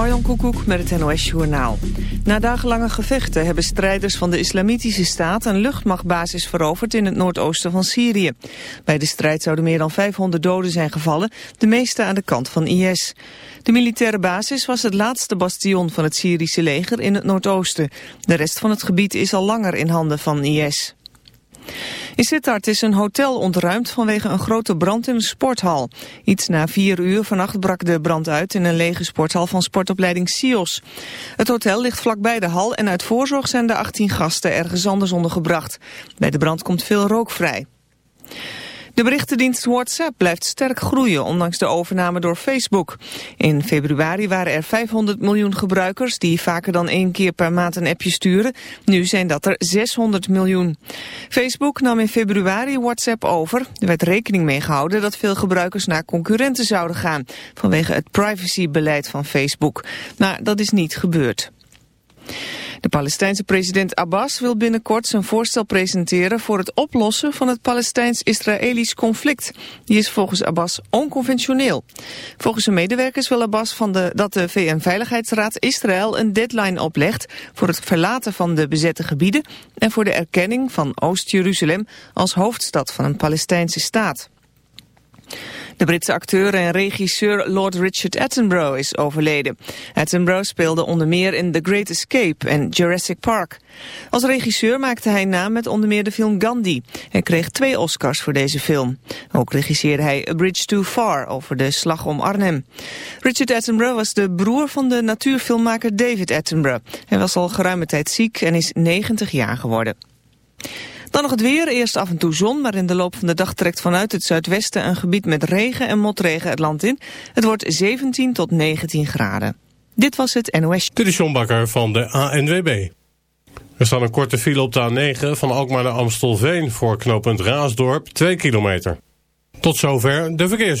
Marjon Koekoek met het NOS Journaal. Na dagenlange gevechten hebben strijders van de Islamitische Staat... een luchtmachtbasis veroverd in het noordoosten van Syrië. Bij de strijd zouden meer dan 500 doden zijn gevallen... de meeste aan de kant van IS. De militaire basis was het laatste bastion van het Syrische leger in het noordoosten. De rest van het gebied is al langer in handen van IS. In Sittard is een hotel ontruimd vanwege een grote brand in een sporthal. Iets na vier uur vannacht brak de brand uit in een lege sporthal van sportopleiding SIOS. Het hotel ligt vlakbij de hal en uit voorzorg zijn de 18 gasten ergens anders ondergebracht. Bij de brand komt veel rook vrij. De berichtendienst WhatsApp blijft sterk groeien, ondanks de overname door Facebook. In februari waren er 500 miljoen gebruikers die vaker dan één keer per maand een appje sturen. Nu zijn dat er 600 miljoen. Facebook nam in februari WhatsApp over. Er werd rekening mee gehouden dat veel gebruikers naar concurrenten zouden gaan, vanwege het privacybeleid van Facebook. Maar dat is niet gebeurd. De Palestijnse president Abbas wil binnenkort zijn voorstel presenteren voor het oplossen van het Palestijns-Israëlisch conflict. Die is volgens Abbas onconventioneel. Volgens zijn medewerkers wil Abbas van de, dat de VN-veiligheidsraad Israël een deadline oplegt voor het verlaten van de bezette gebieden en voor de erkenning van Oost-Jeruzalem als hoofdstad van een Palestijnse staat. De Britse acteur en regisseur Lord Richard Attenborough is overleden. Attenborough speelde onder meer in The Great Escape en Jurassic Park. Als regisseur maakte hij naam met onder meer de film Gandhi en kreeg twee Oscars voor deze film. Ook regisseerde hij A Bridge Too Far over de slag om Arnhem. Richard Attenborough was de broer van de natuurfilmmaker David Attenborough. Hij was al geruime tijd ziek en is 90 jaar geworden. Dan nog het weer. Eerst af en toe zon, maar in de loop van de dag trekt vanuit het zuidwesten een gebied met regen en motregen het land in. Het wordt 17 tot 19 graden. Dit was het NOS. Dit Bakker van de ANWB. Er staat een korte file op de A9 van Alkmaar naar Amstelveen voor knooppunt Raasdorp 2 kilometer. Tot zover de verkeers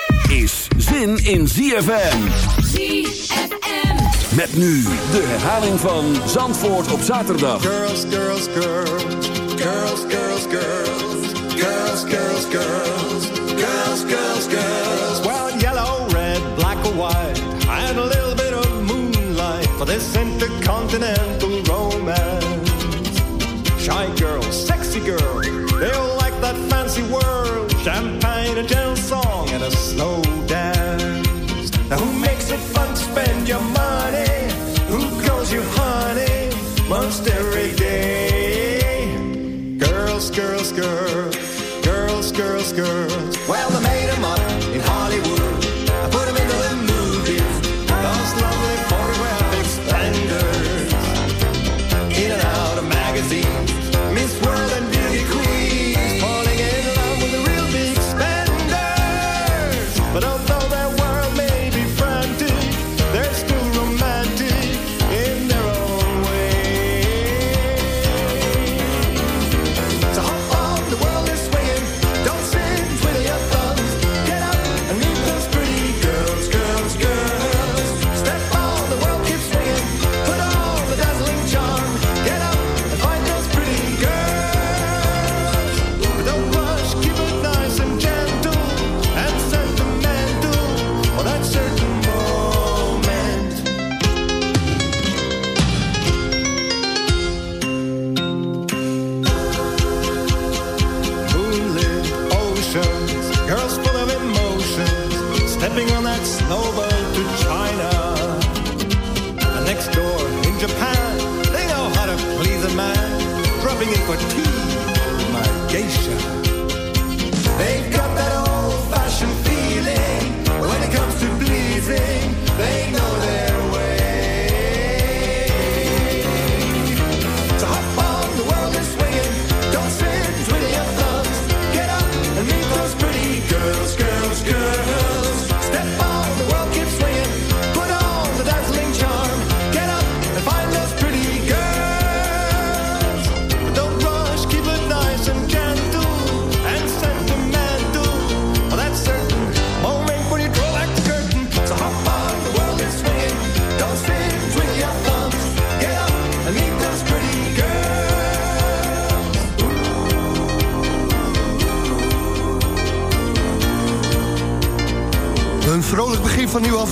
Is zin in ZFM. ZFM. Met nu de herhaling van Zandvoort op zaterdag. Girls, girls, girls. Girls, girls, girls. Girls, girls, girls. Girls, girls, girls. Well, yellow, red, black or white. And a little bit of moonlight for this intercontinental romance. Shy girl, sexy girl. A slow dance. Now who makes it fun to spend your money? Who calls you honey most every day? Girls, girls, girls, girls, girls, girls.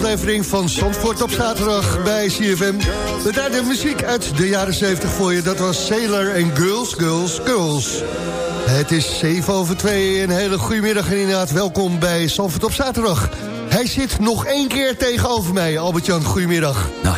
Aflevering van Zandvoort op zaterdag bij CFM. We de muziek uit de jaren 70 voor je. Dat was Sailor en Girls, Girls, Girls. Het is 7 over 2. Een hele goede middag en inderdaad welkom bij Zandvoort op zaterdag. Hij zit nog één keer tegenover mij. Albert-Jan, goedemiddag. Nou,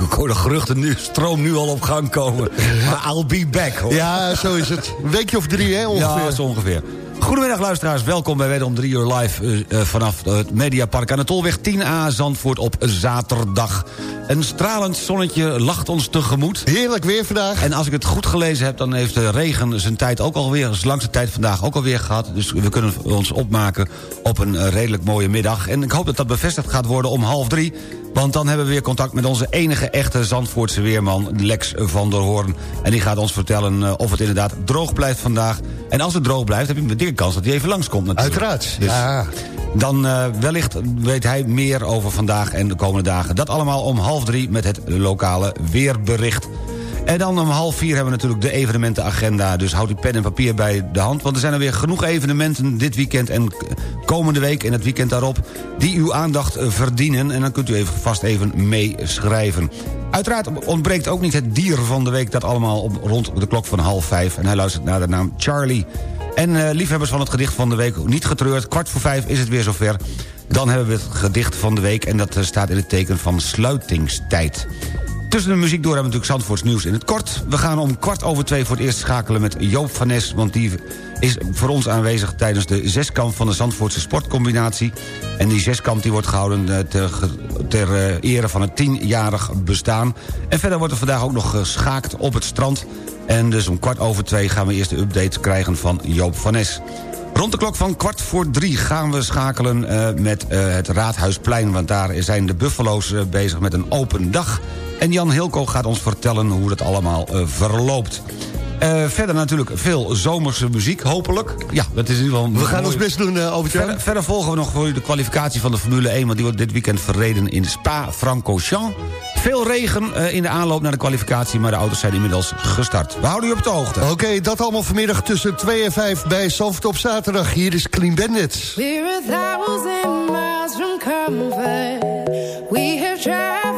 ik hoor de geruchten nu, stroom nu al op gang komen. Maar I'll be back, hoor. Ja, zo is het. Een weekje of drie, hè, ongeveer. Ja, zo ongeveer. Goedemiddag luisteraars, welkom bij wederom 3 uur live uh, vanaf het Mediapark aan de Tolweg 10A Zandvoort op zaterdag. Een stralend zonnetje lacht ons tegemoet. Heerlijk weer vandaag. En als ik het goed gelezen heb, dan heeft de regen zijn tijd ook alweer, zijn langste tijd vandaag ook alweer gehad. Dus we kunnen ons opmaken op een uh, redelijk mooie middag. En ik hoop dat dat bevestigd gaat worden om half drie. Want dan hebben we weer contact met onze enige echte Zandvoortse weerman, Lex van der Hoorn. En die gaat ons vertellen uh, of het inderdaad droog blijft vandaag. En als het droog blijft, heb je een dikke kans dat hij even langskomt natuurlijk. Uiteraard, dus ja. Dan uh, wellicht weet hij meer over vandaag en de komende dagen. Dat allemaal om half drie met het lokale weerbericht. En dan om half vier hebben we natuurlijk de evenementenagenda. Dus houd uw pen en papier bij de hand. Want er zijn er weer genoeg evenementen dit weekend en komende week... en het weekend daarop, die uw aandacht verdienen. En dan kunt u even, vast even meeschrijven. Uiteraard ontbreekt ook niet het dier van de week... dat allemaal op, rond de klok van half vijf. En hij luistert naar de naam Charlie. En uh, liefhebbers van het gedicht van de week, niet getreurd. Kwart voor vijf is het weer zover. Dan hebben we het gedicht van de week... en dat uh, staat in het teken van sluitingstijd. Tussen de muziek door hebben we natuurlijk Zandvoorts nieuws in het kort. We gaan om kwart over twee voor het eerst schakelen met Joop van Nes... want die is voor ons aanwezig tijdens de zeskamp van de Zandvoortse sportcombinatie. En die zeskamp die wordt gehouden uh, ter, ter uh, ere van het tienjarig bestaan. En verder wordt er vandaag ook nog geschaakt op het strand. En dus om kwart over twee gaan we eerst de update krijgen van Joop van Nes. Rond de klok van kwart voor drie gaan we schakelen uh, met het Raadhuisplein... want daar zijn de Buffalo's bezig met een open dag. En Jan Hilko gaat ons vertellen hoe dat allemaal verloopt. Uh, verder natuurlijk veel zomerse muziek, hopelijk. Ja, dat is in ieder geval... We gaan ons best doen, uh, over verder, verder volgen we nog voor u de kwalificatie van de Formule 1... want die wordt dit weekend verreden in Spa-Francorchamps. Veel regen uh, in de aanloop naar de kwalificatie... maar de auto's zijn inmiddels gestart. We houden u op de hoogte. Oké, okay, dat allemaal vanmiddag tussen 2 en 5 bij Soft op zaterdag. Hier is Clean Bandit. We're a thousand miles from comfort. We have traveled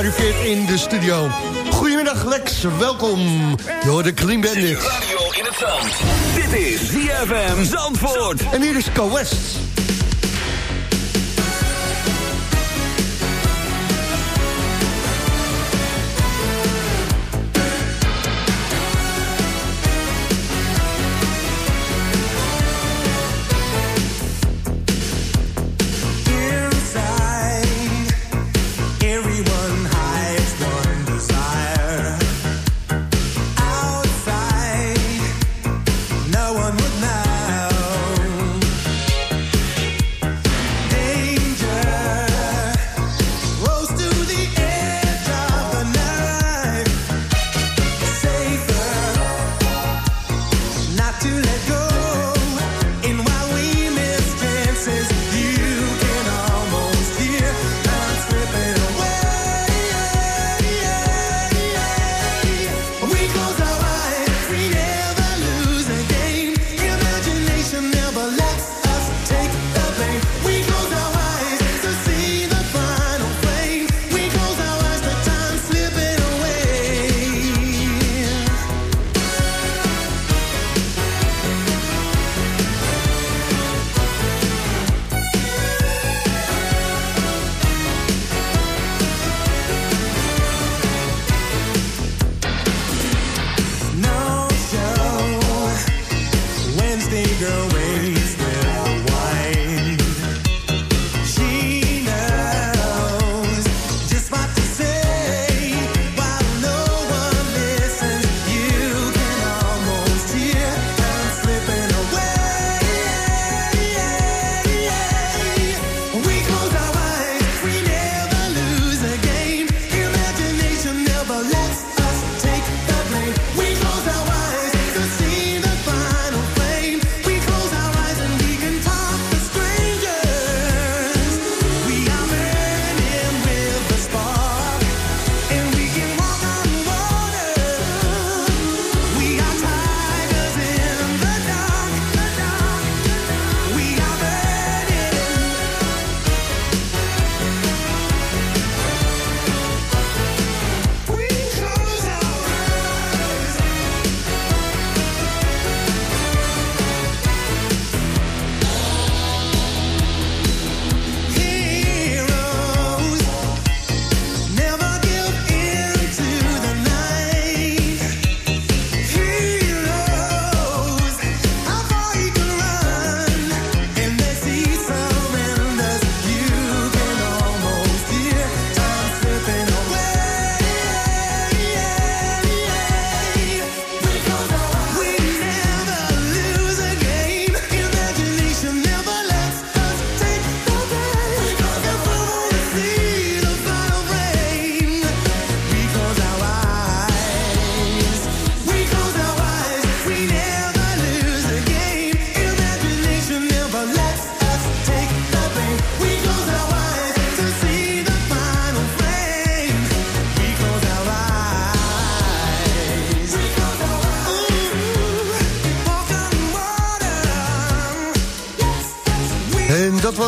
gearriveerd in de studio. Goedemiddag Lex, welkom. Je hoort de Clean Bandit. Radio in het zand. Dit is ZFM Zandvoort. En hier is Co West.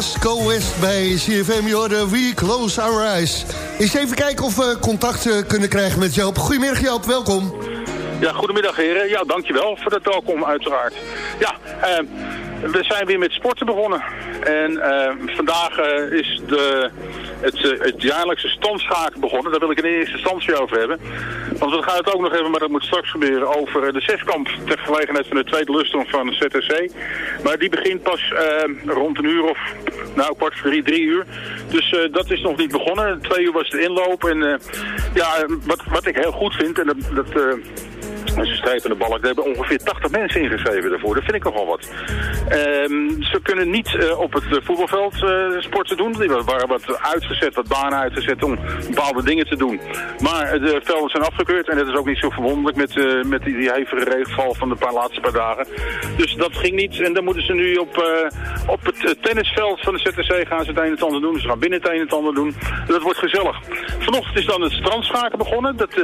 Was Co West bij CFM. Je hoorde We Close Our Eyes. Eens even kijken of we contact eh, kunnen krijgen met Joop. Goedemiddag Joop, welkom. Ja, goedemiddag heren. Ja, dankjewel voor het welkom uiteraard. Ja, eh, we zijn weer met sporten begonnen. En eh, vandaag eh, is de, het, eh, het jaarlijkse standschaken begonnen. Daar wil ik in eerste instantie over hebben. Want we gaan het ook nog even, maar dat moet straks gebeuren, over eh, de zeskamp ter gelegenheid van de tweede lustrum van ZTC. Maar die begint pas eh, rond een uur of, nou kwart voor drie, drie uur. Dus eh, dat is nog niet begonnen. Twee uur was de inloop. En ja, wat, wat ik heel goed vind, en dat... dat en ze strijden de balk. Er hebben ongeveer 80 mensen ingeschreven daarvoor. Dat vind ik nogal wat. Ehm, ze kunnen niet eh, op het eh, voetbalveld eh, sporten doen. Die waren wat uitgezet, wat banen uitgezet om bepaalde dingen te doen. Maar de velden zijn afgekeurd. En dat is ook niet zo verwonderlijk met, met die, hevige regenval van de paar laatste paar dagen. Dus dat ging niet. En dan moeten ze nu op, op het tennisveld van de ZTC gaan ze het een en ander doen. Ze gaan binnen het een en ander doen. Dat wordt gezellig. Vanochtend is dan het strandschaken begonnen. Dat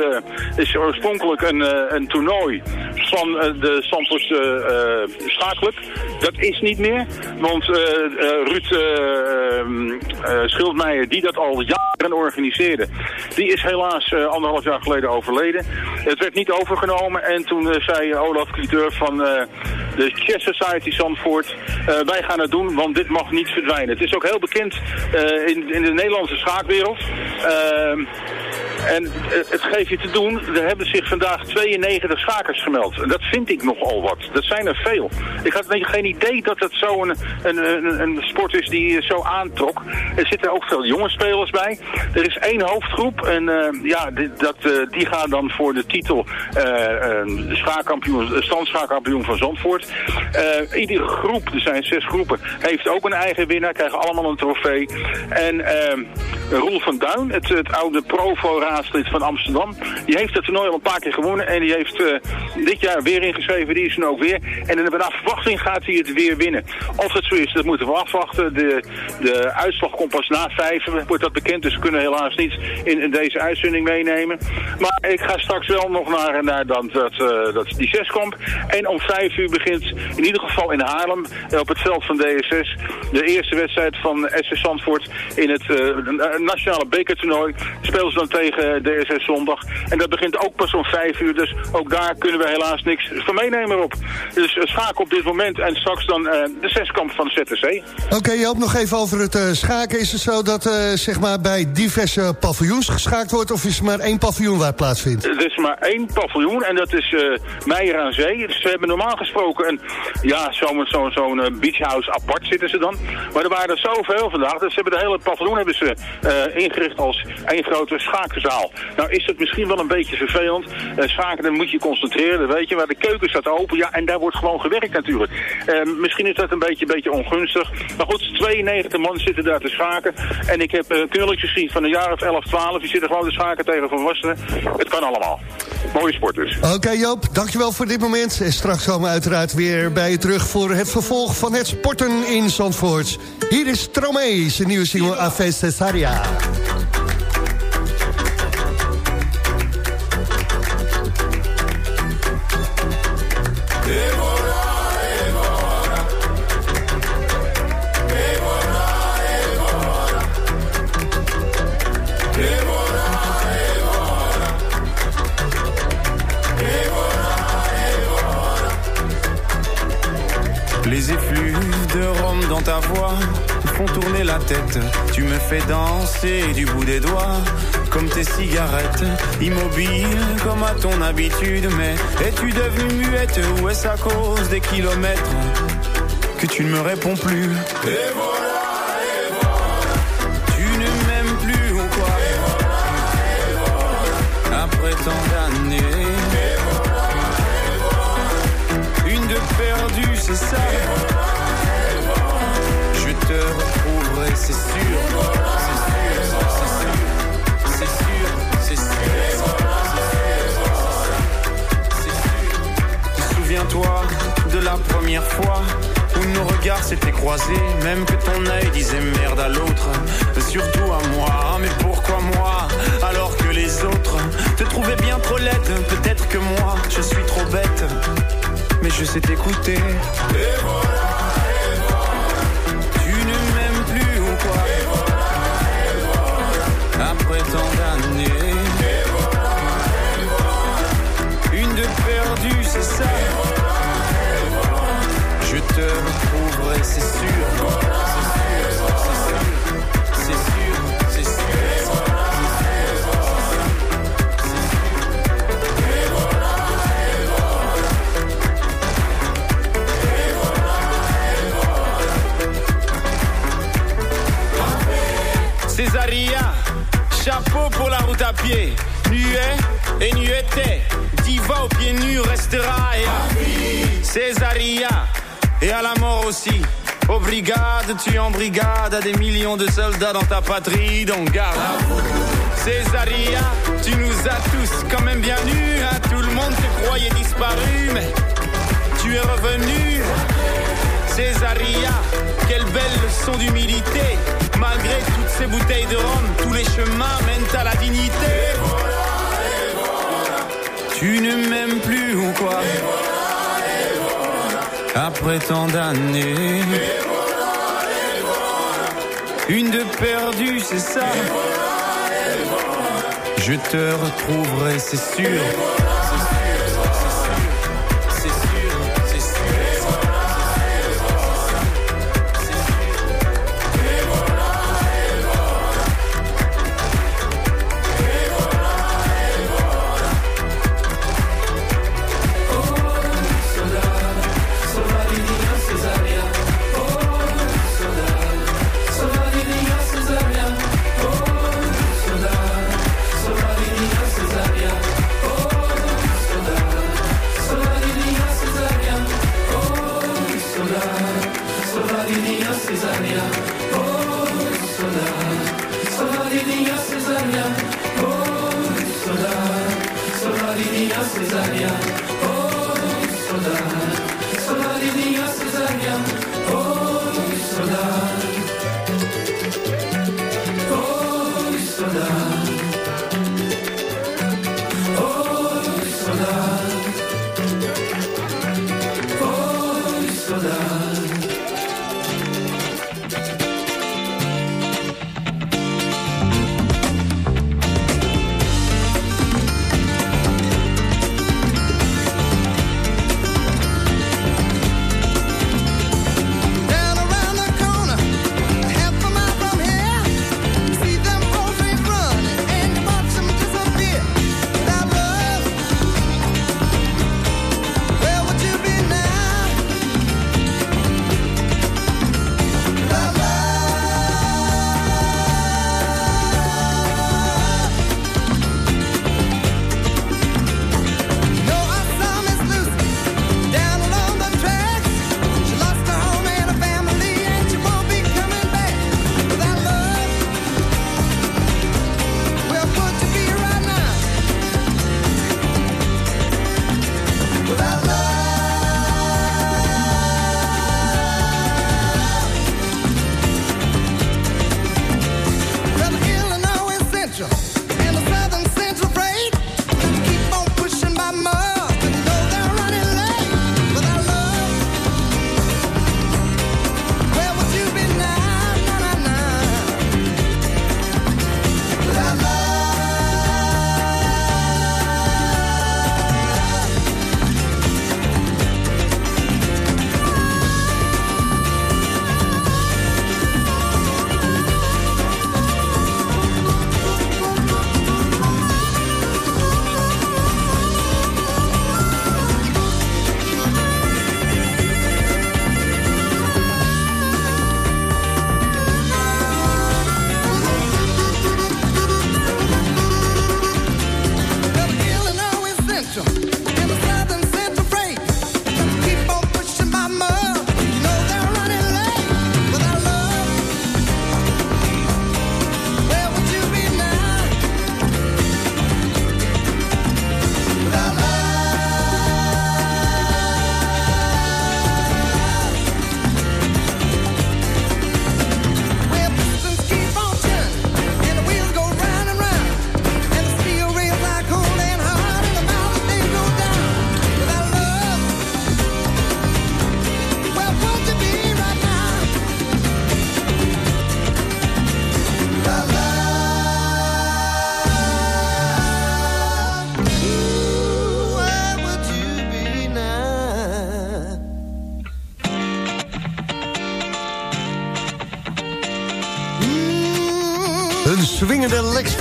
is oorspronkelijk een, een toernooi van de Santos uh, schaakclub. Dat is niet meer, want eh, eh, Ruud eh, Schildmeijer, die dat al jaren organiseerde, die is helaas anderhalf jaar geleden overleden. Het werd niet overgenomen en toen zei Olaf Cliteur van de Chess Society Zandvoort, wij gaan het doen, want dit mag niet verdwijnen. Het is ook heel bekend in, in de Nederlandse schaakwereld. Ehm, en het geeft je te doen, er hebben zich vandaag 92 schakers gemeld. En dat vind ik nogal wat. Dat zijn er veel. Ik had geen idee dat het zo een, een, een, een sport is die zo aantrok. Er zitten ook veel jonge spelers bij. Er is één hoofdgroep en eh, ja, die, dat, eh, die gaan dan voor de titel eh, schaakkampioen, standschaakkampioen van Zandvoort. Iedere groep, er zijn zes groepen, heeft ook een eigen winnaar, krijgen allemaal een trofee. En Roel van Duin, het, het oude Provo-raadslid van Amsterdam, die heeft het toernooi al een paar keer gewonnen en die heeft dit jaar weer ingeschreven, die is er ook weer. En in de verwachting gaat hij het weer winnen. Of het zo is, dat moeten we afwachten. De, de uitslag komt pas na vijf, wordt dat bekend, dus we kunnen helaas niet in, in deze uitzending meenemen. Maar ik ga straks wel nog naar, naar dat, dat, eh, dat, die zeskamp. En om vijf uur begint in ieder geval in Haarlem, eh, op het veld van DSS, de eerste wedstrijd van SC Zandvoort in het eh, nationale bekertoernooi. Spelen ze dan tegen DSS zondag. En dat begint ook pas om vijf uur, dus ook daar kunnen we helaas niks van meenemen op. Dus uh, schaken op dit moment en straks dan uh, de zeskamp van de ZTC. Oké, okay, Joop, nog even over het uh, schaken. Is het zo dat uh, zeg maar bij diverse paviljoens geschaakt wordt... of is er maar één paviljoen waar het plaatsvindt? Er is maar één paviljoen en dat is Meijer aan Zee. Dus we hebben normaal gesproken een, ja, zo'n zo, zo beachhouse apart zitten ze dan. Maar er waren er zoveel vandaag, dus ze hebben de hele paviljoen hebben ze ingericht als één grote schakenzaal. Nou is het misschien wel een beetje vervelend. schaken, dan moet je concentreren, weet je. Maar de keuken staat open, ja, en daar wordt gewoon gewerkt natuurlijk. Misschien is dat een beetje, beetje ongunstig. Maar goed, 92 man zitten daar te schaken. En ik heb uh, knulletjes gezien van een jaar of 11, 12. Die zitten gewoon te schaken tegen volwassenen. Het kan allemaal. Mooie sport dus. Oké Joop, dankjewel voor dit moment. En straks komen we uiteraard weer bij je terug... voor het vervolg van het sporten in Zandvoort. Hier is Tromee, zijn nieuwe single Ave Cesaria. Voix font tourner la tête. Tu me fais danser du bout des doigts, comme tes cigarettes. Immobile comme à ton habitude, mais es-tu devenue muette ou est-ce à cause des kilomètres que tu ne me réponds plus? Et voilà, la première fois où nos regards s'étaient croisés, même que ton œil disait merde à l'autre, surtout à moi. Mais pourquoi moi, alors que les autres te trouvaient bien trop laide? Peut-être que moi, je suis trop bête, mais je sais t'écouter. Tu ne m'aimes plus ou quoi? Voilà. Après tant d'années. Une de perdue, c'est ça. c'est sûr. Césaria, chapeau pour la route à pied, nuet et nueté, diva aux pieds nus restera et à Césaria, et à la mort aussi. Aux brigades, tu en brigade, à des millions de soldats dans ta patrie, donc garde. Césaria, tu nous as tous quand même bien nus, hein. tout le monde te croyait disparu, mais tu es revenu. Césaria, quelle belle leçon d'humilité, malgré toutes ces bouteilles de rhum, tous les chemins mènent à la dignité. Tu ne m'aimes plus ou quoi? Après tant d'années Une de perdue, c'est ça. Je te retrouverai, c'est sûr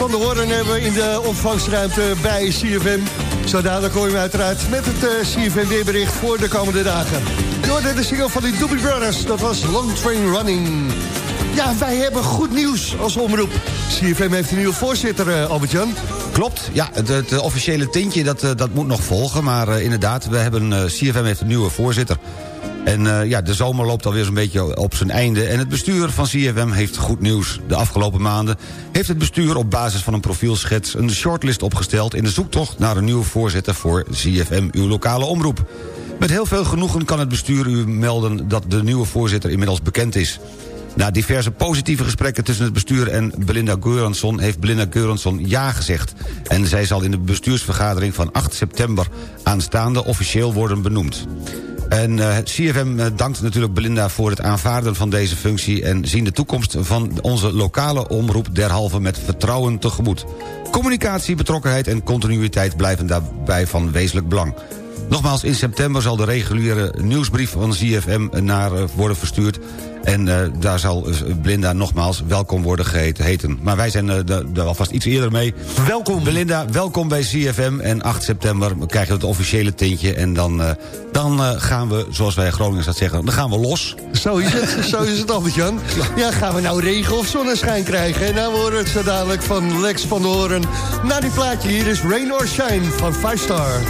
van de Hoorn hebben we in de ontvangstruimte bij CFM. Zo dadelijk hoor je uiteraard met het uh, CFM weerbericht voor de komende dagen. Door de single van de Doobie Brothers, dat was Long Train Running. Ja, wij hebben goed nieuws als omroep. CFM heeft een nieuwe voorzitter, eh, Albert-Jan. Klopt, ja, het, het officiële tintje dat, eh, dat moet nog volgen. Maar eh, inderdaad, we hebben, eh, CFM heeft een nieuwe voorzitter. En eh, ja, de zomer loopt alweer zo'n beetje op zijn einde. En het bestuur van CFM heeft goed nieuws. De afgelopen maanden heeft het bestuur op basis van een profielschets... een shortlist opgesteld in de zoektocht naar een nieuwe voorzitter... voor CFM, uw lokale omroep. Met heel veel genoegen kan het bestuur u melden... dat de nieuwe voorzitter inmiddels bekend is. Na diverse positieve gesprekken tussen het bestuur en Belinda Geuransson... heeft Belinda Geuransson ja gezegd. En zij zal in de bestuursvergadering van 8 september aanstaande... officieel worden benoemd. En uh, CFM uh, dankt natuurlijk Belinda voor het aanvaarden van deze functie... en zien de toekomst van onze lokale omroep derhalve met vertrouwen tegemoet. Communicatie, betrokkenheid en continuïteit blijven daarbij van wezenlijk belang. Nogmaals, in september zal de reguliere nieuwsbrief van CFM naar uh, worden verstuurd... En uh, daar zal Belinda nogmaals welkom worden geheten. Maar wij zijn er uh, alvast iets eerder mee. Welkom. Belinda, welkom bij CFM. En 8 september krijgen we het officiële tintje. En dan, uh, dan gaan we, zoals wij Groningers dat zeggen, dan gaan we los. Zo is het, zo is het Albert-Jan. Ja, gaan we nou regen of zonneschijn krijgen? En nou horen we het zo dadelijk van Lex van de Horen. Na die plaatje hier is Rain or Shine van 5 Star.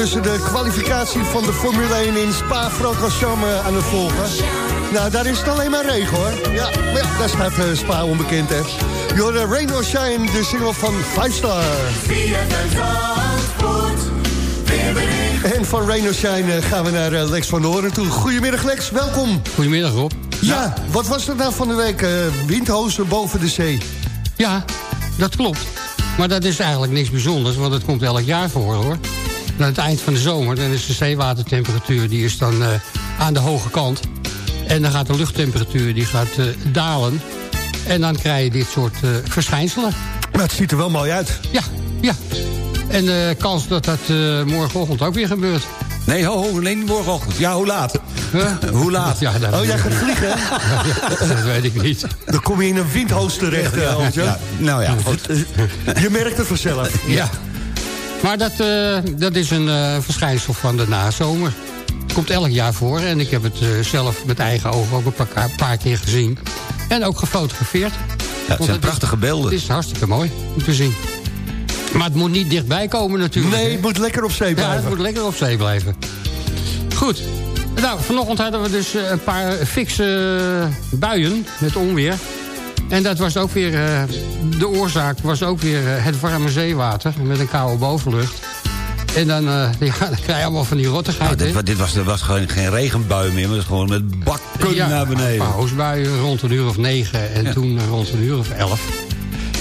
Ondertussen de kwalificatie van de Formule 1 in Spa-Francorchamps aan het volgen. Nou, daar is het alleen maar regen hoor. Ja, maar ja daar staat uh, Spa onbekend hè. You're Rain or Shine, de single van 5 Star. En van Rain or Shine uh, gaan we naar uh, Lex van Hoorn toe. Goedemiddag Lex, welkom. Goedemiddag Rob. Ja, ja. wat was er nou van de week? windhozen boven de zee. Ja, dat klopt. Maar dat is eigenlijk niks bijzonders, want het komt elk jaar voor hoor. Aan het eind van de zomer... dan is de zeewatertemperatuur die is dan eh, aan de hoge kant. En dan gaat de luchttemperatuur die gaat, eh, dalen. En dan krijg je dit soort eh, verschijnselen. Maar het ziet er wel mooi uit. Ja, ja. En de kans dat dat eh, morgenochtend ook weer gebeurt. Nee, ho, ho, nee, niet morgenochtend. Ja, hoe laat? hoe laat? Ja, dat Oh, jij gaat vliegen? dat weet ik niet. Dan kom je in een windhoos terecht. Ja, nou ja, goed. Je merkt het vanzelf. Ja. Maar dat, eh, dat is een eh, verschijnsel van de nazomer. Het komt elk jaar voor en ik heb het eh, zelf met eigen ogen ook een paar, paar keer gezien. En ook gefotografeerd. het zijn prachtige beelden. Het is hartstikke mooi om te zien. Maar het moet niet dichtbij komen natuurlijk. Nee, het moet lekker op zee Ja, blijven. het moet lekker op zee blijven. Goed. Nou, vanochtend hadden we dus een paar fikse buien met onweer. En dat was ook weer... eh, de oorzaak was ook weer eh, het warme zeewater met een koude bovenlucht. En dan, eh, ja, dan krijg je allemaal van die rottigheid, Nou, dit, dit was, er was geen, geen regenbui meer, maar het is gewoon met bakken Ja, naar beneden. paar hoosbuien rond een uur of negen en toen rond een uur of elf.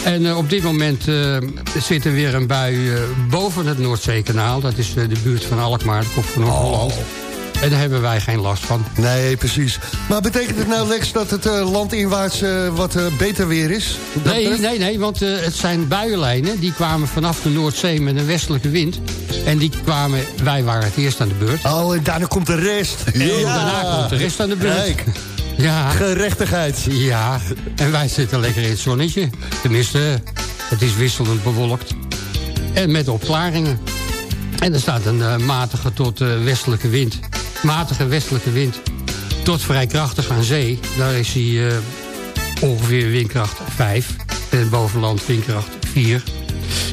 En op dit moment eh, zit er weer een bui boven het Noordzeekanaal. Dat is de buurt van Alkmaar, de kop van Noord-Holland. En daar hebben wij geen last van. Nee, precies. Maar betekent het nou, Lex, dat het eh, landinwaarts eh, wat eh, beter weer is? Nee, betreft? nee, nee, want het zijn buienlijnen. Die kwamen vanaf de Noordzee met een westelijke wind. En die kwamen, wij waren het eerst aan de beurt. Oh, en daarna komt de rest. En daarna komt de rest aan de beurt. Ja. gerechtigheid. Ja, en wij zitten lekker in het zonnetje. Tenminste, het is wisselend bewolkt. En met opklaringen. En er staat een matige tot westelijke wind. Matige westelijke wind. Tot vrij krachtig aan zee. Daar is hij eh, ongeveer windkracht 5. En bovenland windkracht 4.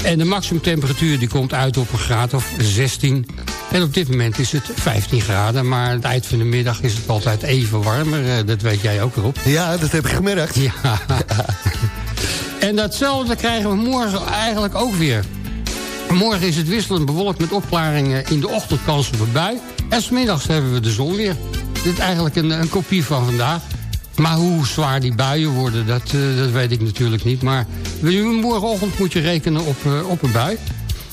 En de maximumtemperatuur die komt uit op een graad of 16. En op dit moment is het 15 graden. Maar aan het eind van de middag is het altijd even warmer. Eh, dat weet jij ook, Rob. Ja, dat heb ik gemerkt. Ja. en datzelfde krijgen we morgen eigenlijk ook weer. Morgen is het wisselend bewolkt met opklaringen in de ochtend kans op een bui. En smiddags hebben we de zon weer. Dit is eigenlijk een, een kopie van vandaag. Maar hoe zwaar die buien worden, dat, eh, dat weet ik natuurlijk niet. Maar morgenochtend moet je rekenen op, eh, op een bui.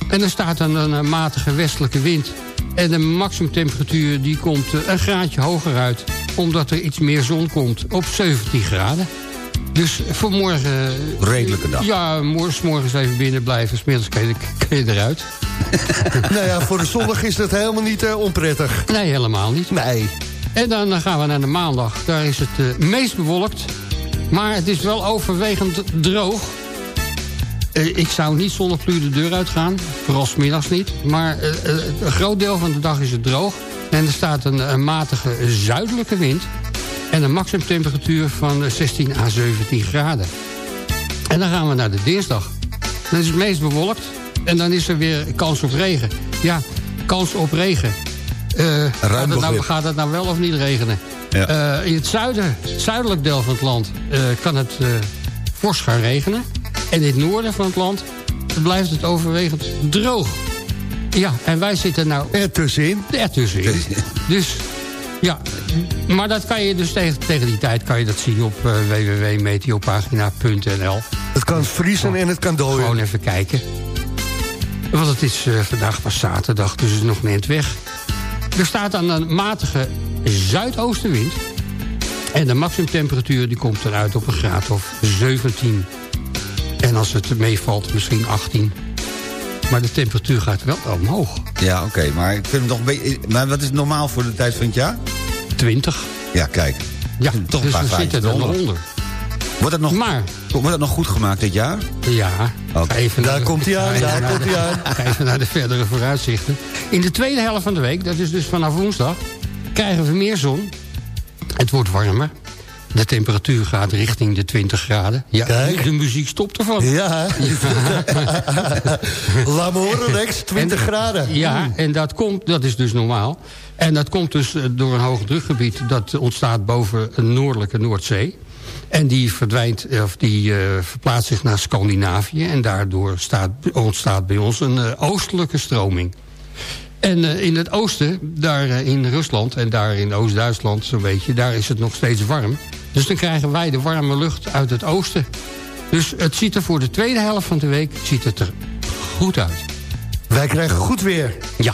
En er staat een, een, een matige westelijke wind. En de maximumtemperatuur die komt eh, een graadje hoger uit. Omdat er iets meer zon komt op 17 graden. Dus voor morgen... Redelijke dag. Ja, morgen, morgens even binnen blijven. Smiddags kun je, kun je eruit. nou ja, voor de zondag is dat helemaal niet eh, onprettig. Nee, helemaal niet. Nee. En dan gaan we naar de maandag. Daar is het eh, meest bewolkt. Maar het is wel overwegend droog. Eh, ik zou niet zonder de deur uitgaan. Vooral middags niet. Maar een groot deel van de dag is het droog. En er staat een, een matige zuidelijke wind. En een maximumtemperatuur van eh, 16 à 17 graden. En dan gaan we naar de dinsdag. Dan is het meest bewolkt. En dan is er weer kans op regen. Ja, kans op regen. Eh, gaat, het nou, gaat het nou wel of niet regenen? Ja. Eh, in het zuiden, het zuidelijk deel van het land eh, kan het fors gaan regenen. En in het noorden van het land blijft het overwegend droog. Ja, en wij zitten nou... Ertussenin. Ertussenin. Dus, ja, maar dat kan je dus tegen, tegen die tijd kan je dat zien op www.meteopagina.nl. Het kan vriezen en het kan dooien. Gewoon even kijken. Want het is eh, vandaag pas zaterdag, dus het is nog net weg. Er staat dan een matige zuidoostenwind. En de maximumtemperatuur die komt dan uit op een graad of 17. En als het meevalt, misschien 18. Maar de temperatuur gaat wel omhoog. Ja, oké, maar ik vind hem toch een beetje... Maar wat is normaal voor de tijd van het jaar? 20. Ja, kijk. Ja, toch een dus we zitten er eronder. onder. Wordt dat nog, Maar, wordt dat nog goed gemaakt dit jaar? ja, Oké. ga even Daar de- komt hij aan, daar naar komt de- hij aan. Even naar de verdere vooruitzichten. In de tweede helft van de week, dat is dus vanaf woensdag... krijgen we meer zon. Het wordt warmer. De temperatuur gaat richting de 20 graden. Ja, Kijk. de muziek stopt ervan. Ja. Laat me horen, Lex. 20 En- graden. Ja, en dat, komt, dat is dus normaal. En dat komt dus eh, door een hoog drukgebied... dat ontstaat boven een noordelijke Noordzee. En die verdwijnt, eh, of die eh, verplaatst zich naar Scandinavië... en daardoor staat, ontstaat bij ons een eh, oostelijke stroming. En in het oosten, daar in Rusland en daar in Oost-Duitsland zo'n beetje... daar is het nog steeds warm. Dus dan krijgen wij de warme lucht uit het oosten. Dus het ziet er voor de tweede helft van de week ziet het er goed uit. Wij krijgen goed weer. Ja.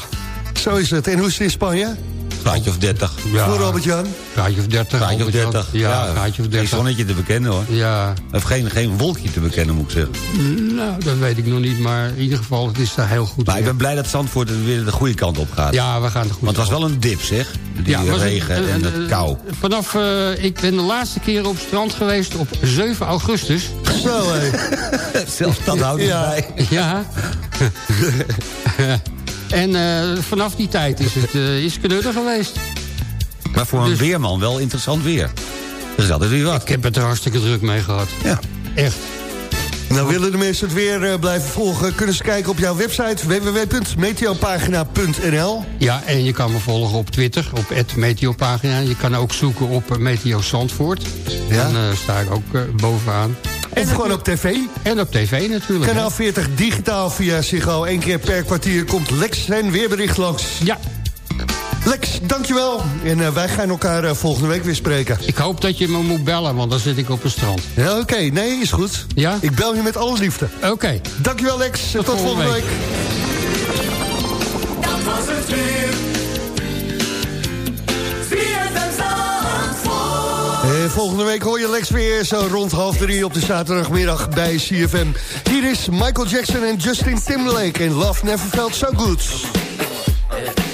Zo is het. En hoe is het in Spanje? Graadje of 30. Ja. Voor Robert-Jan? Graadje of 30. Graadje of Albert-Jan. 30. Ja, graadje of 30. Geen zonnetje te bekennen hoor. Ja, Of geen, geen wolkje te bekennen moet ik zeggen. nou, dat weet ik nog niet, maar in ieder geval, het is daar heel goed. Maar ik ben blij dat Zandvoort weer de goede kant op gaat. Ja, we gaan de goede Want het was wel een dip zeg. Die Ja, was een- regen een- en dat een- kou. Vanaf, eh, ik ben de laatste keer op strand geweest op 7 augustus. Zo, hé. Zelfs dat houdt Ja. erbij. Ja. en eh, vanaf die tijd is het uh, is knudder geweest. Maar voor een Dus- weerman wel interessant weer. Dat is altijd weer wat. Ik heb het er hartstikke druk mee gehad. Ja. Echt. Nou, willen de mensen het weer eh, blijven volgen... kunnen ze kijken op jouw website www.meteopagina.nl. Ja, en je kan me volgen op Twitter, op het Meteopagina. Je kan ook zoeken op eh, Meteo Zandvoort. Ja. Dan eh, sta ik ook eh, bovenaan. Of gewoon op tv. En op tv natuurlijk. Kanaal hè. 40 digitaal via Ziggo. Eén keer per kwartier komt Lex zijn weerbericht langs. Ja, Lex, dankjewel. En eh, wij gaan elkaar eh, volgende week weer spreken. ik hoop dat je me moet bellen, want dan zit ik op het strand. Ja, oké. Nee, is goed. Ja? Ik bel je met alle liefde. Oké. Dankjewel, Lex. Tot, volgende volgende week. week. Dat was het weer. En volgende week hoor je Lex weer zo rond half drie op de zaterdagmiddag bij CFM. Hier is Michael Jackson en Justin Timberlake in Love Never Felt So Good.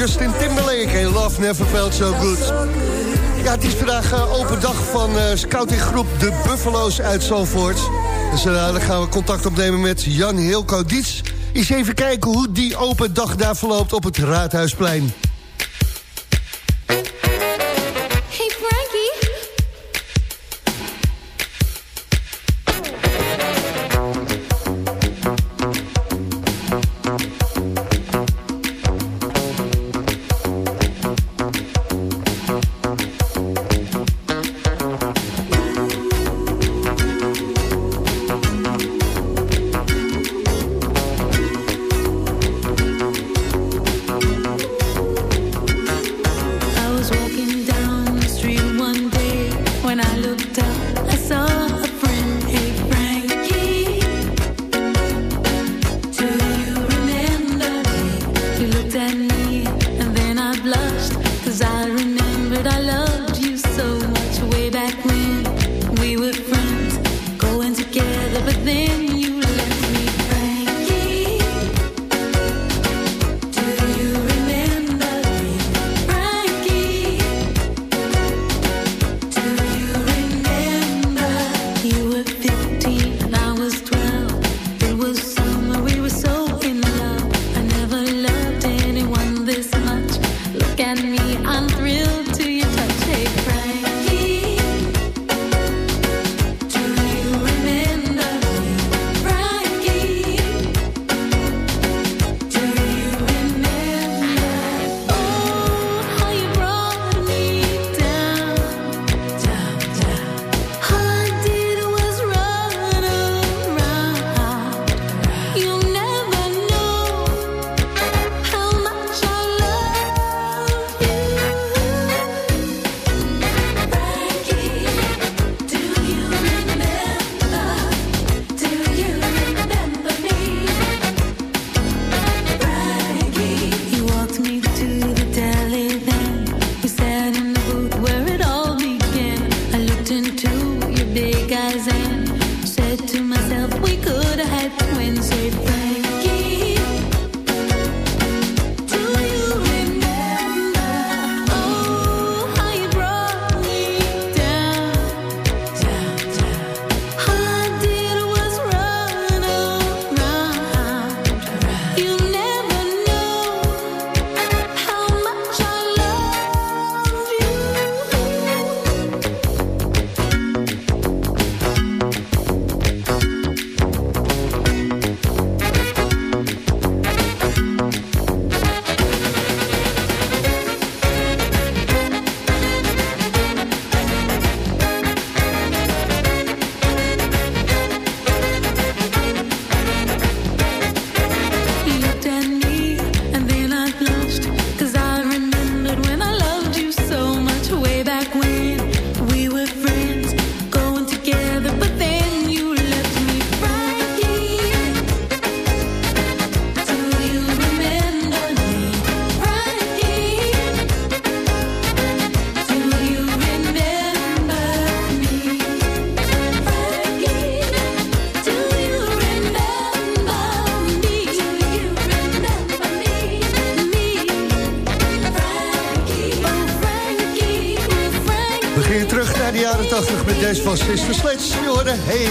Justin Timberlake. Love Never Felt So Good. Ja, het is vandaag uh, open dag van uh, scoutinggroep De Buffalo's uit Zalvoort. Dus uh, dan gaan we contact opnemen met Jan Hilco Diets. Eens even kijken hoe die open dag daar verloopt op het Raadhuisplein.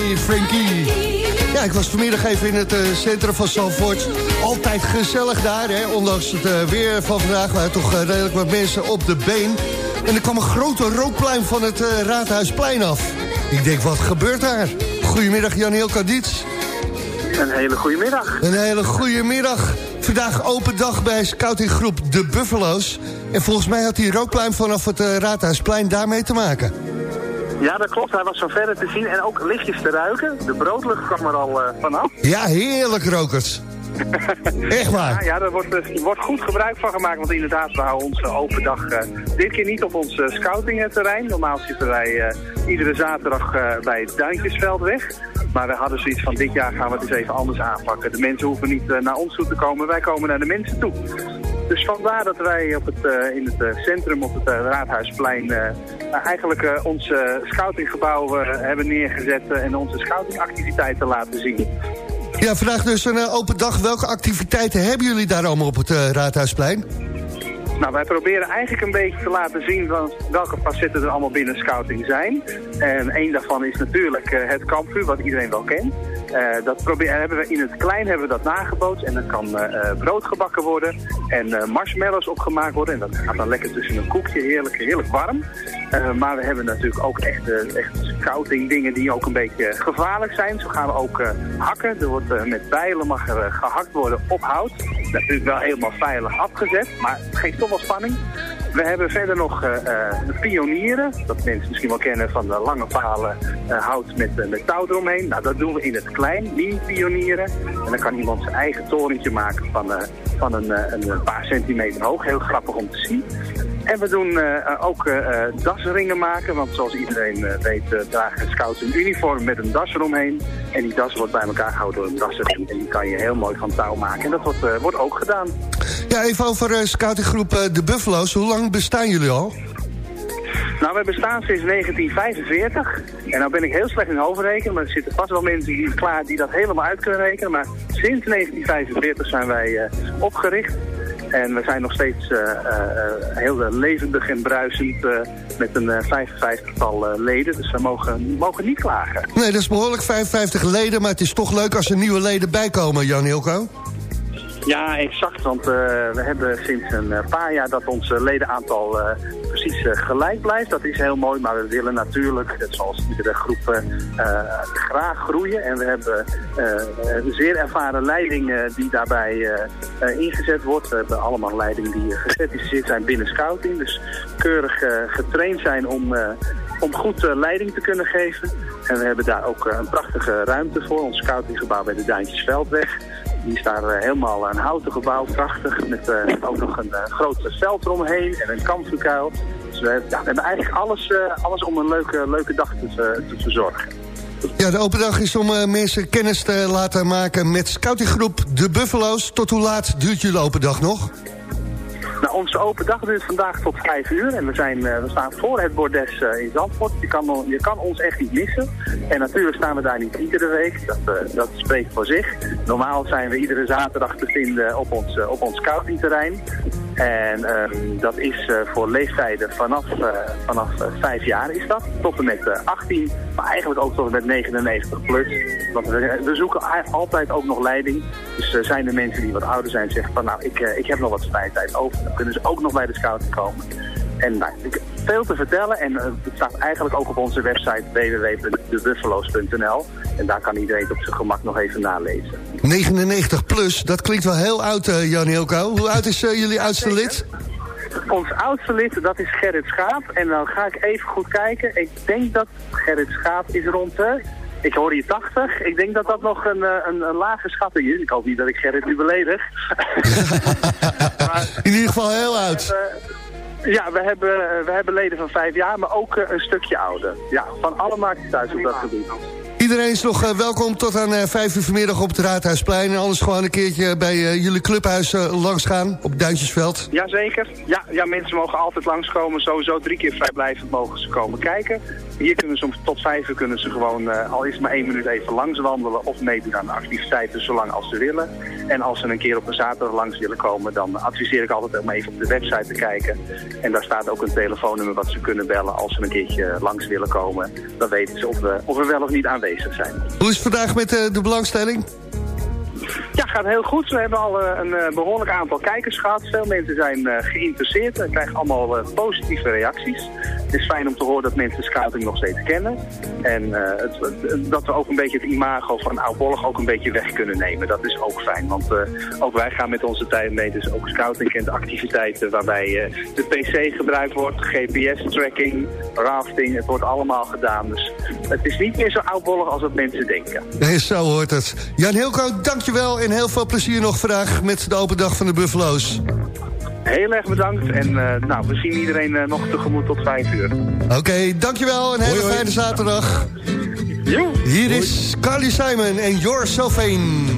Hey Frankie. Ja, ik was vanmiddag even in het eh, centrum van Zandvoort. Altijd gezellig daar, hè. Ondanks het eh, weer van vandaag waren toch eh, redelijk wat mensen op de been. En er kwam een grote rookpluim van het Raadhuisplein af. Ik denk, wat gebeurt daar? Goedemiddag, Jan-Heel Kadits. Een hele goede middag. Een hele goede middag. Vandaag open dag bij scoutinggroep De Buffalo's. En volgens mij had die rookpluim vanaf het Raadhuisplein daarmee te maken. Ja, dat klopt. Hij was van verre te zien en ook lichtjes te ruiken. De broodlucht kwam er al eh, vanaf. Ja, heerlijk rokers. Echt waar? Ja, ja daar wordt, eh, er wordt goed gebruik van gemaakt. Want inderdaad, we houden onze open dag eh, dit keer niet op ons eh, scoutingterrein. Normaal zitten wij iedere zaterdag bij het Duintjesveldweg. Maar we hadden zoiets van, dit jaar gaan we het eens even anders aanpakken. De mensen hoeven niet naar ons toe te komen, wij komen naar de mensen toe. Dus vandaar dat wij op het, in het centrum op het Raadhuisplein eh, eigenlijk eh, ons eh, scoutinggebouw eh, hebben neergezet en onze scoutingactiviteiten laten zien. Ja, vandaag dus een open dag. Welke activiteiten hebben jullie daar allemaal op het Raadhuisplein? Nou, wij proberen eigenlijk een beetje te laten zien van welke facetten er allemaal binnen scouting zijn. En één daarvan is natuurlijk het kampvuur, wat iedereen wel kent. Eh, dat proberen, hebben we in het klein hebben we dat nagebootst en dan kan eh, eh, brood gebakken worden en marshmallows opgemaakt worden. En dat gaat dan lekker tussen een koekje, heerlijk, heerlijk warm. Maar we hebben natuurlijk ook echt, echt scouting dingen die ook een beetje gevaarlijk zijn. Zo gaan we ook hakken. Er wordt met bijlen mag er eh, gehakt worden op hout. Natuurlijk wel helemaal veilig afgezet, maar het geeft toch wel spanning. We hebben verder nog eh, eh, pionieren. Dat mensen misschien wel kennen van de lange palen eh, hout met, met touw eromheen. Nou, dat doen we in het klein, mini-pionieren. En dan kan iemand zijn eigen torentje maken van, van een, een paar centimeter hoog. Heel grappig om te zien. En we doen eh, eh, ook eh, dasringen maken, want zoals iedereen weet uh, dragen scouts een uniform met een das eromheen. En die das wordt bij elkaar gehouden door een dasring en die kan je heel mooi van touw maken. En dat wordt, wordt ook gedaan. Ja, even over scoutinggroep De Buffalo's. Hoe lang bestaan jullie al? Nou, we bestaan sinds 1945. En nou ben ik heel slecht in overrekenen, maar er zitten vast wel mensen die, klaar die dat helemaal uit kunnen rekenen. Maar sinds 1945 zijn wij opgericht. En we zijn nog steeds eh, eh, heel eh, levendig en bruisend met een 55-tal leden. Dus we mogen, mogen niet klagen. Nee, dat is behoorlijk 55 leden, maar het is toch leuk als er nieuwe leden bijkomen, Jan Hilko. Ja, exact. Want eh, we hebben sinds een eh, paar jaar dat ons eh, ledenaantal precies gelijk blijft. Dat is heel mooi, maar we willen natuurlijk, net zoals iedere groep, graag groeien. En we hebben een zeer ervaren leiding die daarbij ingezet wordt. We hebben allemaal leidingen die gecertificeerd zijn binnen scouting. Dus keurig getraind zijn om, om goed leiding te kunnen geven. En we hebben daar ook een prachtige ruimte voor. Ons scoutinggebouw bij de Duintjesveldweg. Die is daar eh, helemaal een houten gebouw, prachtig. Met eh, ook nog een uh, groot veld eromheen en een kampvuurkuil. Dus we, ja, we hebben eigenlijk alles, alles om een leuke, leuke dag te, te verzorgen. Ja, de open dag is om uh, mensen kennis te laten maken met scoutinggroep De Buffalo's. Tot hoe laat duurt jullie open dag nog? Onze open dag duurt vandaag tot 5 uur en we, zijn, uh, we staan voor het bordes uh, in Zandvoort. Je kan, je kan ons echt niet missen. En natuurlijk staan we daar niet iedere week, dat, uh, dat spreekt voor zich. Normaal zijn we iedere zaterdag te vinden op ons, op ons scoutingterrein. En um, dat is voor leeftijden vanaf, vanaf 5 jaar is dat, tot en met 18, maar eigenlijk ook tot en met 99 plus. Want we, we zoeken altijd ook nog leiding. Dus zijn er mensen die wat ouder zijn zeggen van nou, ik, ik heb nog wat vrije tijd over kunnen ze ook nog bij de scouting komen. En nou, veel te vertellen en uh, het staat eigenlijk ook op onze website www.debuffalo's.nl. En daar kan iedereen op zijn gemak nog even nalezen. 99 plus, dat klinkt wel heel oud, uh, Jan Hilko. Hoe oud is uh, jullie oudste lid? Ons oudste lid, dat is Gerrit Schaap. En dan ga ik even goed kijken. Ik denk dat Gerrit Schaap is rond de... Ik hoor hier 80. Ik denk dat dat nog een, een, een lage schatting is. Ik hoop niet dat ik Gerrit nu beledig. maar, In ieder geval heel oud. Uh, ja, we hebben, we hebben leden van vijf jaar, maar ook een stukje ouder. Ja, van alle markten thuis op dat gebied. Iedereen is nog welkom tot aan vijf uur vanmiddag op het Raadhuisplein. En anders gewoon een keertje bij jullie clubhuis langs gaan op Duintjesveld. Jazeker. Ja, ja, mensen mogen altijd langskomen. Sowieso drie keer vrijblijvend mogen ze komen kijken. Hier kunnen ze tot vijf uur kunnen ze gewoon, al is het maar één minuut even langs wandelen of meedoen aan de activiteiten zolang als ze willen. En als ze een keer op een zaterdag langs willen komen, dan adviseer ik altijd om even op de website te kijken. En daar staat ook een telefoonnummer wat ze kunnen bellen als ze een keertje langs willen komen. Dan weten ze of we, of we wel of niet aanwezig zijn. Hoe is het vandaag met uh, de belangstelling? Ja, gaat heel goed. We hebben al uh, een behoorlijk aantal kijkers gehad. Veel mensen zijn geïnteresseerd en krijgen allemaal positieve reacties. Het is fijn om te horen dat mensen scouting nog steeds kennen. En het, dat we ook een beetje het imago van oudbollig ook een beetje weg kunnen nemen. Dat is ook fijn, want ook wij gaan met onze tijd mee. Dus ook scouting kent activiteiten waarbij de PC gebruikt wordt, GPS-tracking, rafting. Het wordt allemaal gedaan. Dus het is niet meer zo oudbollig als wat mensen denken. Nee, zo hoort het. Jan Hilko, dankjewel en heel veel plezier nog vandaag met de open dag van de Buffalo's. Heel erg bedankt en uh, nou, we zien iedereen uh, nog tegemoet tot 5 uur. Oké, okay, dankjewel en een hele fijne zaterdag. Jo. Hier hoi. is Carly Simon en You're So Vain.